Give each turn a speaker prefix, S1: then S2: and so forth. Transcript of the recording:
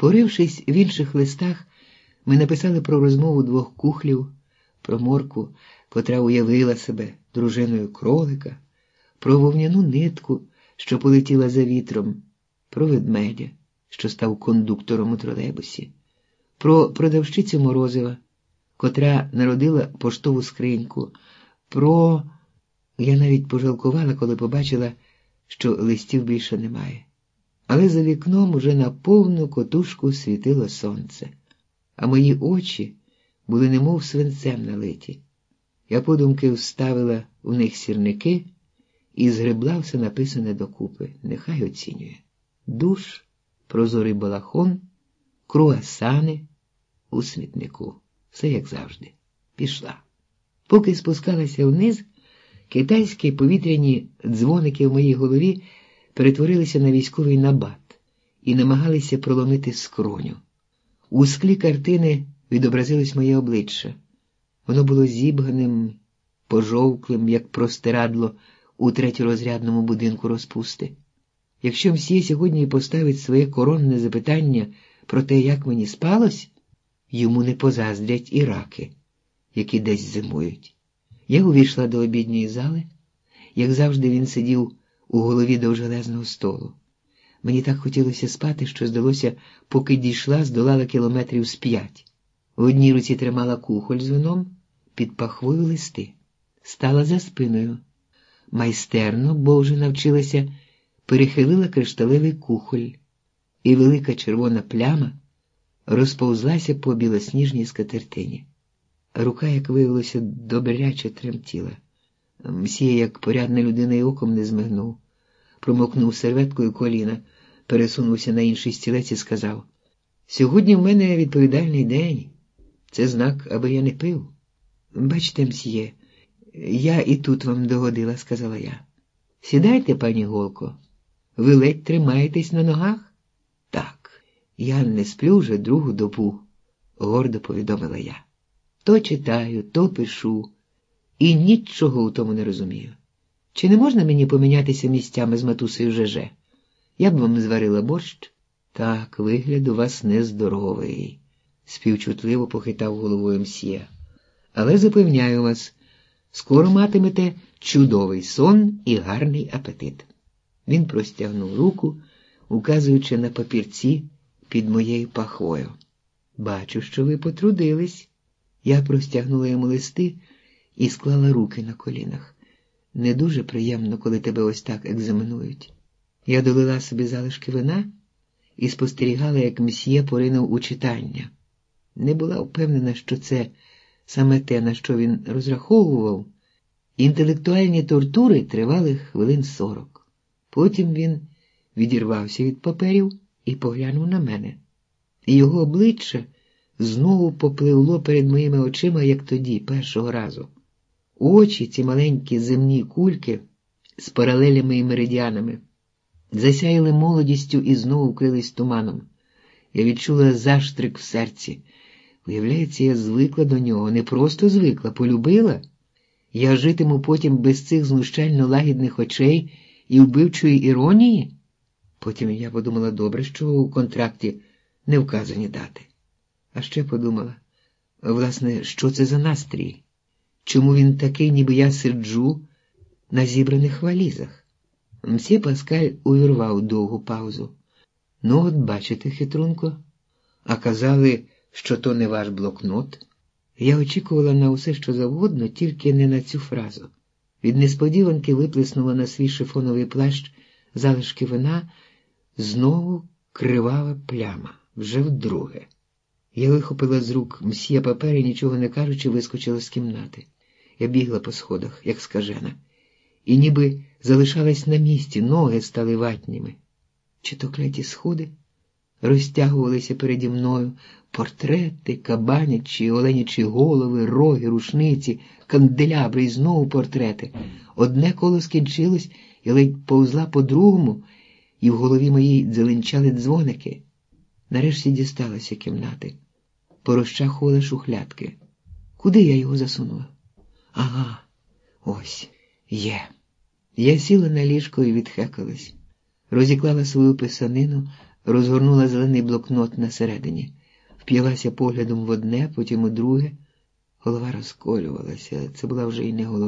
S1: Порившись в інших листах, ми написали про розмову двох кухлів, про морку, котра уявила себе дружиною кролика, про вовняну нитку, що полетіла за вітром, про ведмедя, що став кондуктором у тролейбусі, про продавщицю морозива, котра народила поштову скриньку, про. Я навіть пожалкувала, коли побачила, що листів більше немає. Але за вікном уже на повну котушку світило сонце, а мої очі були немов свинцем налиті. Я подумки вставила в них сірники і згребла все написане докупи. Нехай оцінює. Душ, прозорий балахон, круасани у смітнику. Все як завжди. Пішла. Поки спускалася вниз, китайські повітряні дзвоники в моїй голові перетворилися на військовий набат і намагалися проломити скроню. У склі картини відобразилось моє обличчя. Воно було зібганим, пожовклим, як простирадло у третьорозрядному будинку розпусти. Якщо мсьє сьогодні поставить своє коронне запитання про те, як мені спалось, йому не позаздрять і раки, які десь зимують. Я увійшла до обідньої зали, як завжди, він сидів у голові довжелезного столу. Мені так хотілося спати, що здалося, поки дійшла, здолала кілометрів з п'ять. В одній руці тримала кухоль з вином, під пахвою листи, стала за спиною. Майстерно, бо вже навчилася, перехилила кришталевий кухоль, і велика червона пляма розповзлася по білосніжній скатертині. Рука, як виявилося, добряче тремтіла. Мсія, як порядна людина, й оком не змигнув, промокнув серветкою коліна, пересунувся на інший стілець і сказав: Сьогодні в мене відповідальний день. Це знак, аби я не пив. Бачте, мсьє, я і тут вам догодила, сказала я. Сідайте, пані Голко, ви ледь тримаєтесь на ногах? Так, я не сплю вже другу добу, гордо повідомила я. То читаю, то пишу, і нічого у тому не розумію. Чи не можна мені помінятися місцями з матусею ЖЖ? Я б вам зварила борщ? Так, вигляд у вас нездоровий, співчутливо похитав головою мсьє. Але запевняю вас, скоро матимете чудовий сон і гарний апетит. Він простягнув руку, указуючи на папірці під моєю пахвою. Бачу, що ви потрудились. Я простягнула йому листи і склала руки на колінах. Не дуже приємно, коли тебе ось так екзаменують. Я долила собі залишки вина і спостерігала, як мсьє поринув у читання. Не була впевнена, що це саме те, на що він розраховував. Інтелектуальні тортури тривали хвилин сорок. Потім він відірвався від паперів і поглянув на мене. І його обличчя знову попливло перед моїми очима, як тоді, першого разу. Очі, ці маленькі земні кульки з паралелями і меридіанами, засяяли молодістю і знову вкрились туманом. Я відчула заштрик в серці. Виявляється, я звикла до нього, не просто звикла, полюбила. Я житиму потім без цих знущально лагідних очей і вбивчої іронії. Потім я подумала добре, що у контракті не вказані дати. А ще подумала, власне, що це за настрій? Чому він такий, ніби я сиджу на зібраних валізах? Мсьє Паскаль увірвав довгу паузу. Ну, от бачите, хитрунко, а казали, що то не ваш блокнот. Я очікувала на усе, що завгодно, тільки не на цю фразу. Від несподіванки виплеснула на свій шифоновий плащ залишки вина, знову кривава пляма, вже вдруге. Я вихопила з рук мсьє папер і, нічого не кажучи, вискочила з кімнати. Я бігла по сходах, як скажена, і ніби залишалась на місці, ноги стали ватніми. Чи то кляті сходи розтягувалися переді мною портрети, кабанячі, оленячі голови, роги, рушниці, канделябри і знову портрети. Одне коло скінчилось і ледь повзла по другому, і в голові моїй дзеленчали дзвоники. Нарешті дісталася кімнати, порозчахувала шухлядки. Куди я його засунула? Ага, ось є. Я сіла на ліжко і відхекалась, розіклала свою писанину розгорнула зелений блокнот на середині, вп'ялася поглядом в одне, потім у друге. Голова розколювалася. Це була вже й не голова.